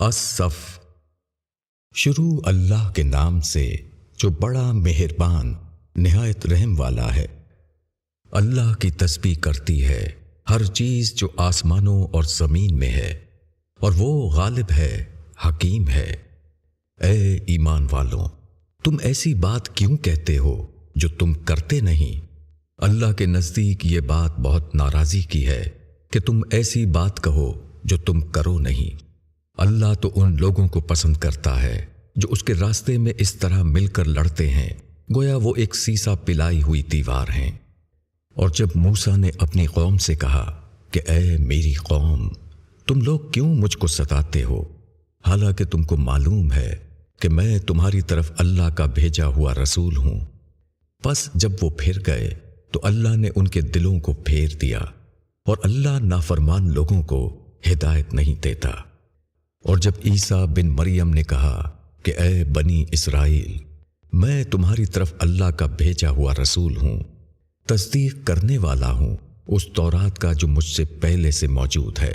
الصف۔ شروع اللہ کے نام سے جو بڑا مہربان، نہایت رحم والا ہے۔ اللہ کی تسبیح کرتی ہے، ہر چیز جو آسمانوں اور زمین میں ہے، اور وہ غالب ہے، حکیم ہے۔ اے ایمان والوں، تم ایسی بات کیوں کہتے ہو جو تم کرتے نہیں؟ اللہ کے نزدیک یہ بات بہت ناراضی کی ہے کہ تم ایسی بات کہو جو تم کرو نہیں۔ اللہ تو ان لوگوں کو پسند کرتا ہے جو اس کے راستے میں اس طرح مل کر لڑتے ہیں۔ گویا وہ ایک سیسا پلائی ہوئی دیوار ہیں۔ اور جب موسا نے اپنی قوم سے کہا کہ اے میری قوم، تم لوگ کیوں مجھ کو ستاتے ہو؟ حالانکہ تم کو معلوم ہے کہ میں تمہاری طرف اللہ کا بھیجا ہوا رسول ہوں۔ بس جب وہ پھر گئے تو اللہ نے ان کے دلوں کو پھیر دیا اور اللہ نافرمان لوگوں کو ہدایت نہیں دیتا۔ اور جب عیسیٰ بن مریم نے کہا کہ اے بنی اسرائیل، میں تمہاری طرف اللہ کا بھیجا ہوا رسول ہوں، تصدیق کرنے والا ہوں، اس تورات کا جو مجھ سے پہلے سے موجود ہے،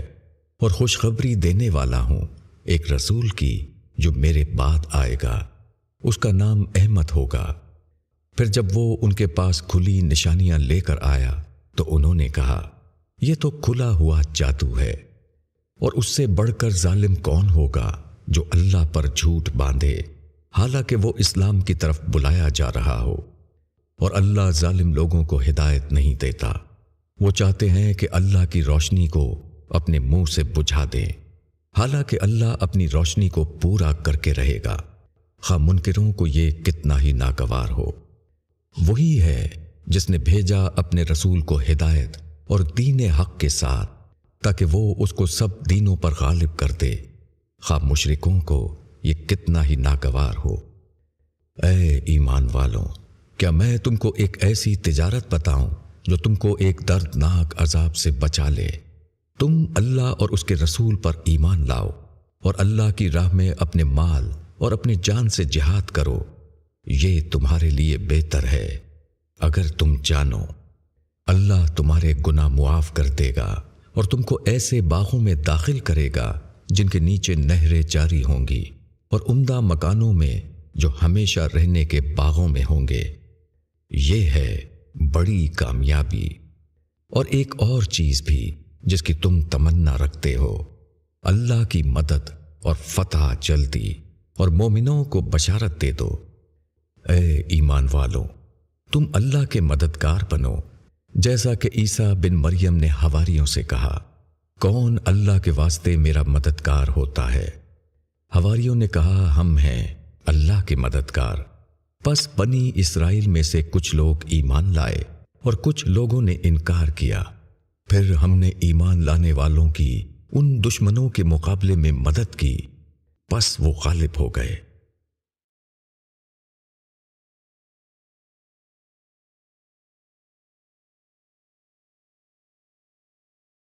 اور خوشخبری دینے والا ہوں، ایک رسول کی جو میرے بعد آئے گا، اس کا نام احمد ہوگا۔ پھر جب وہ ان کے پاس کھلی نشانیاں لے کر آیا، تو انہوں نے کہا، یہ تو کھلا ہوا جادو ہے۔ اور اس سے بڑھ کر ظالم کون ہوگا جو اللہ پر جھوٹ باندھے؟ حالانکہ وہ اسلام کی طرف بلایا جا رہا ہو۔ اور اللہ ظالم لوگوں کو ہدایت نہیں دیتا۔ وہ چاہتے ہیں کہ اللہ کی روشنی کو اپنے منہ سے بجھا دیں۔ حالانکہ اللہ اپنی روشنی کو پورا کر کے رہے گا۔ خواہ منکروں کو یہ کتنا ہی ناگوار ہو۔ وہی ہے جس نے بھیجا اپنے رسول کو ہدایت اور دین حق کے ساتھ۔ تاکہ وہ اس کو سب دینوں پر غالب کر دے۔ خواہ مشرکوں کو یہ کتنا ہی ناگوار ہو۔ اے ایمان والوں، کیا میں تم کو ایک ایسی تجارت بتاؤں جو تم کو ایک دردناک عذاب سے بچا لے؟ تم اللہ اور اس کے رسول پر ایمان لاؤ اور اللہ کی راہ میں اپنے مال اور اپنی جان سے جہاد کرو۔ یہ تمہارے لیے بہتر ہے۔ اگر تم جانو، اللہ تمہارے گناہ معاف کر دے گا۔ اور تم کو ایسے باغوں میں داخل کرے گا جن کے نیچے نہریں جاری ہوں گی اور عمدہ مکانوں میں جو ہمیشہ رہنے کے باغوں میں ہوں گے۔ یہ ہے بڑی کامیابی۔ اور ایک اور چیز بھی جس کی تم تمنا رکھتے ہو، اللہ کی مدد اور فتح جلدی اور مومنوں کو بشارت دے دو۔ اے ایمان والوں تم اللہ کے مددگار بنو۔ جیسا کہ عیسیٰ بن مریم نے ہواریوں سے کہا، کون اللہ کے واسطے میرا مددگار ہوتا ہے؟ ہواریوں نے کہا، ہم ہیں اللہ کے مددگار۔ پس بنی اسرائیل میں سے کچھ لوگ ایمان لائے اور کچھ لوگوں نے انکار کیا۔ پھر ہم نے ایمان لانے والوں کی ان دشمنوں کے مقابلے میں مدد کی۔ پس وہ غالب ہو گئے۔